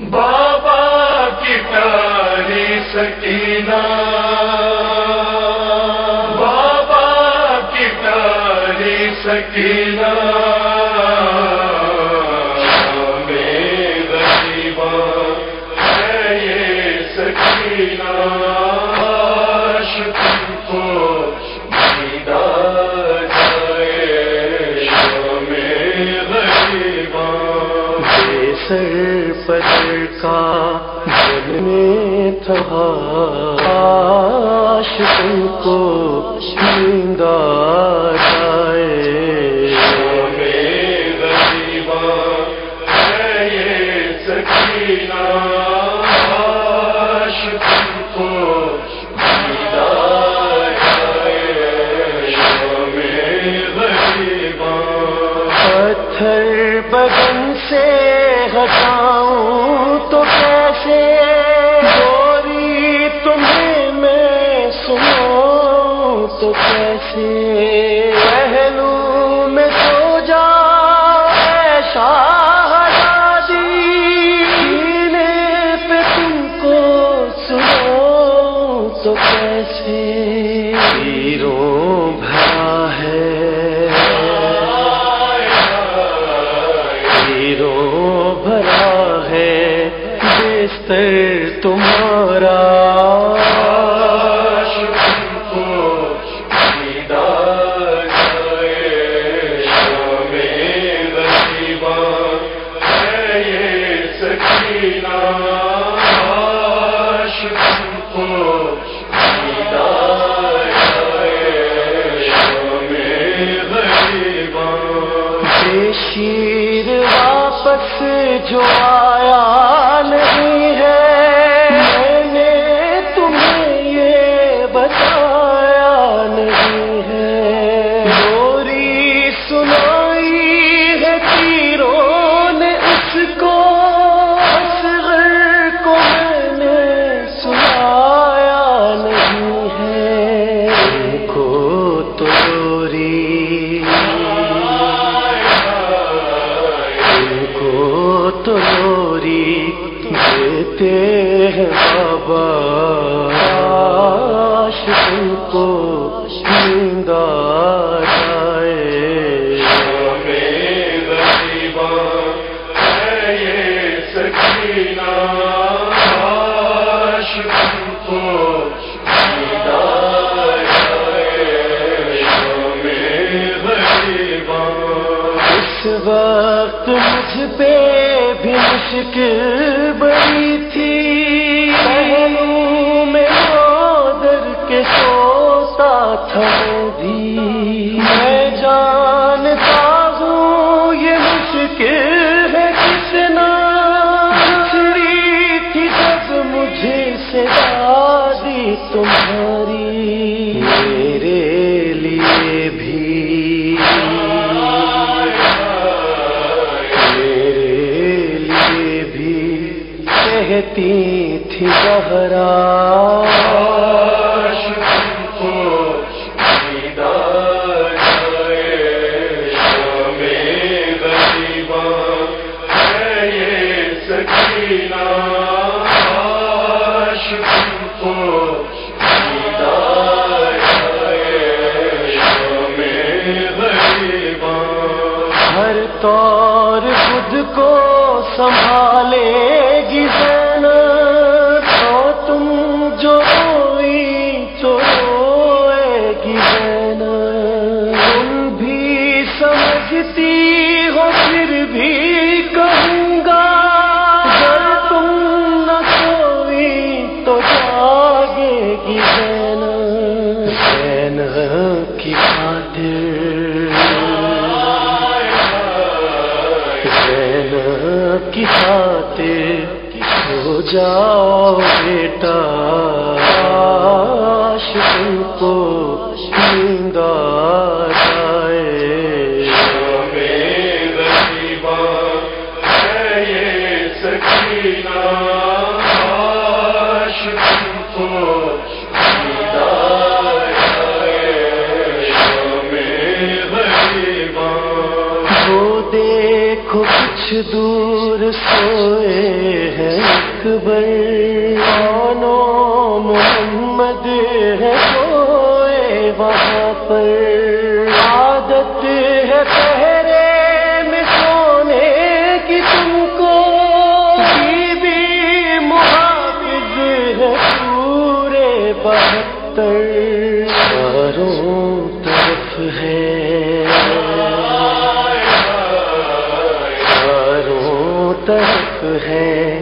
بابا کی پیاری سکینہ۔ بابا کی پیاری سکینہ۔ سر پتر کا دل میں تھا۔ تم کو نیند جائے۔ پتھر تو کیسے پہلو میں سو جا شادی پہ تم کو سنو تو کیسے تیروں بھرا ہے۔ تیروں بھرا ہے، بستر تمہارا۔ جو آیا نہیں دیتے ہیں بابا اس وقت مجھ پہ بھی مشکل بڑی تھی۔ پہلو میں در کے سوتا تھا بھی۔ میں جانتا ہوں یہ مشکل ہے کتنا تھی جب مجھے سے دادی تمہاری تھی بہرا ہر طور خود کو سنبھالے ہو جاؤ بیٹا کاش تم کو نیند جائے۔ وہ دیکھو کچھ دور سوئے ہیں۔ اکبر مانو محمد ہے سوئے وہاں پر۔ عادت ہے پہرے میں سونے کی تم کو۔ بی بی محافظ ہے پورے بہتر۔ چاروں طرف ہے۔ چاروں طرف ہے۔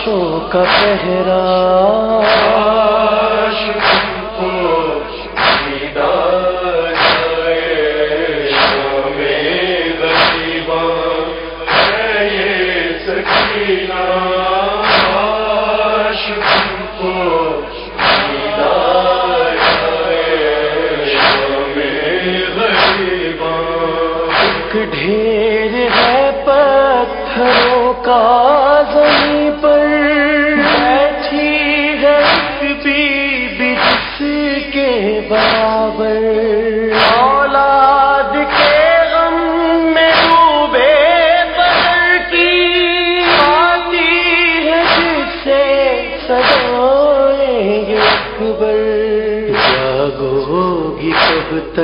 لاشوں کا پہرا ڈھیر ہے پتھروں کا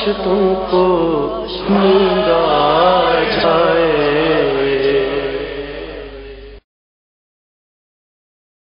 کاش تم کو نیند آ جائے۔